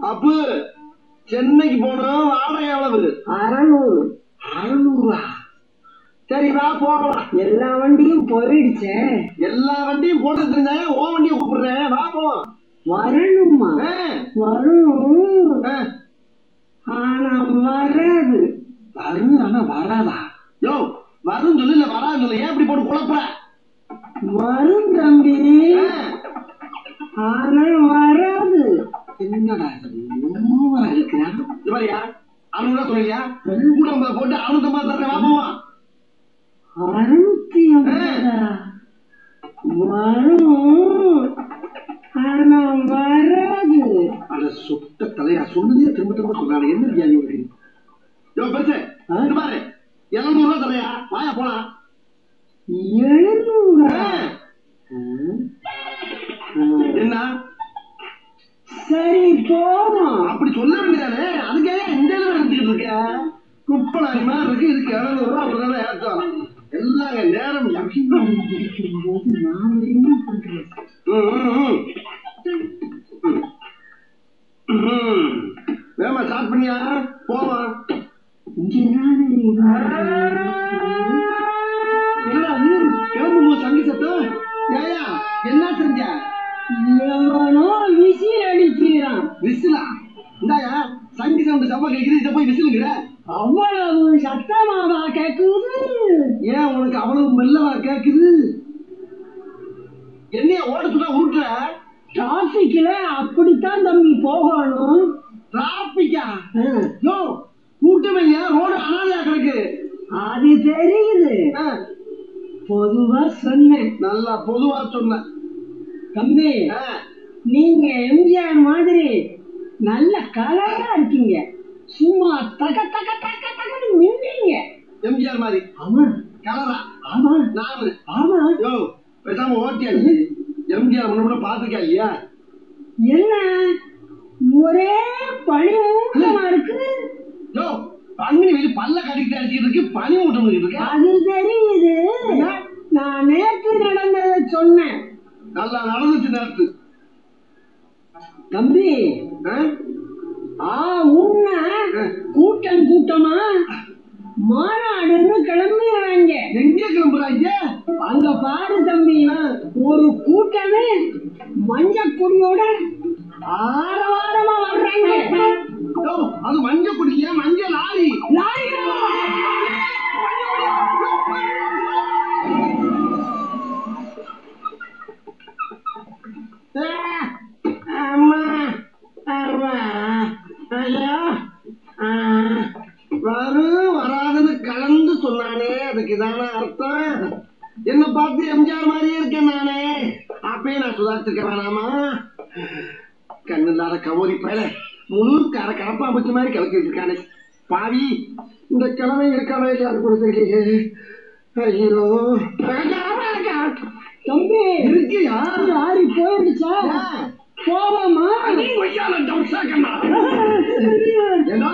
அப்பு சென்னைக்கு போனோம் வாடகை எவ்வளவு? அறநூறு. அறுநூறுவா சரி வா போகலாம். எல்லா வண்டியும் போயிடுச்சே எல்லா வண்டியும் போட்டு இருந்தாங்க ஓ வண்டியை கூப்பிடுறேன். வா போவோம் வரணுமா. ஆ. ஆனா வராது. வரும் ஆனா வராதா? யோ வரும் சொல்லு இல்ல வராது சொல்லு. ஏன் இப்படி போட்டு குழப்புற? வரும் ஆனா வராது. என்னடா? ஓவரா இருக்கிறா? இது மாதிரியா அறுநூறுவா சொல்லியா கூட ஐம்பது போட்டு அறுநூத்தம்பது தர்றேன் வா போவோம் அறுநூத்தி வரும். ஆனா வராது. அட சுட்ட தலையா சொன்னதே திரும்ப திரும்ப சொல்றாங்க என்ன வியாதி உனக்கு? யோ பெருசு பாரு. எழுநூறு ரூபா தரையா வாயா போலாம். எழுநூறா போவோம் அப்படி சொல்ல வேண்டியதானே? அதுக்காக இந்த அளவு எடுத்துக்கிட்டு இருக்க? குப்பலாய் மாதிரி இருக்கு இதுக்கு எழுநூறு ரூபா அப்படிதான் ஏற்றம் எல்லாங்க நேரம் வேமா ஸ்டார்ட் பண்ணியா? போவான் என்னடா எவனோ விசில் அடிக்கிறான். விசிலா? இந்தாயா சங்கி சவுண்ட் செம்ம கேக்குது இதை போய் விசிலுங்கிற? அவ்வளவு சத்தமாவா கேக்குது. ஏன் உனக்கு அவ்வளவு மெல்லவா கேக்குது? என்னைய ஓட சொல்ல உருட்டுற? டிராபிக்ல அப்படித்தான் தம்பி போகணும். டிராபிக்கா யோ கூட்டமே ஏன் ரோடு அனாதையா கிடக்கு. அது தெரியுது. பொதுவா சொன்னேன். நல்லா பொதுவா சொன்ன. தம்பி நீங்க எம்ஜிஆர் மாதிரி நல்ல கலரா இருக்கீங்க. சும்மா தக தக தக தகன்னு மின்னீங்க. எம்ஜிஆர் மாதிரி. ஆமா கலரா. ஆமா. நானு ஆமா. யோ பேசாம ஓட்டியா எம்ஜிஆர் முன்ன கூட பாத்துருக்கா இல்லையா? என்ன? ஒரே பனி மூட்டமா இருக்கு. யோ பங்குனி வெளி பல்ல கடிக்கிட்டு அடிச்சிட்டு இருக்கு பனி மூட்டம் இருக்கு. அது தெரியுது. நான் நேற்று நடந்ததை சொன்னேன். நல்லா நடந்துச்சு நேரத்து தம்பி ஆ? உன்ன கூட்டம் கூட்டமா மாநாடுன்னு கிளம்பிடுறாங்க. எங்க கிளம்புறாங்க? அங்க பாரு தம்பி ஒரு கூட்டமே மஞ்ச கொடியோட ஆரவாரமா வர்றாங்க. அது மஞ்ச குடிக்க மஞ்ச அதுக்கு இதான அர்த்தம். என்ன பார்த்து எம்ஜிஆர் மாதிரியே இருக்கேன் நானே. அப்பயே நான் சுதாரிச்சிருக்க வேணாமா கண்ணு இல்லாத கவோரி பயல. முழு கர கரப்பாம்பூச்சி மாதிரி கலக்கிட்டு இருக்கானே பாவி இந்த கிழமை இருக்கானே இல்லையான்னு கொடுத்துருக்கீங்க ஐயோ. தம்பி இருக்கியா? லாரி போயிடுச்சா போவோமா? கண்ணா.